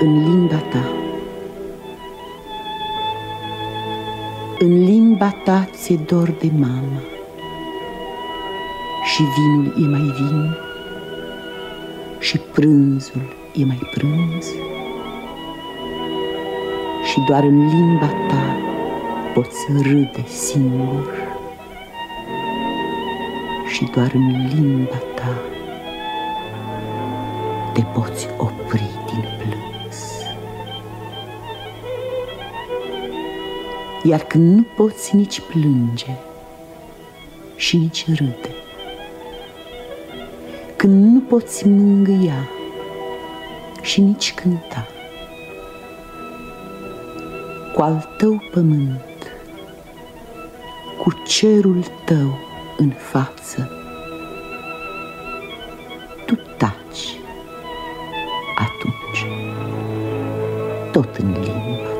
în limba ta. În limba ta ți-e dor de mama și vinul e mai vin și prânzul e mai prânz și doar în limba ta poți râde singur și doar în limba ta te poți opri din plâns. Iar când nu poți nici plânge și nici râde, când nu poți mângâia și nici cânta, cu al tău pământ, cu cerul tău în față, tu taci atunci, tot în limba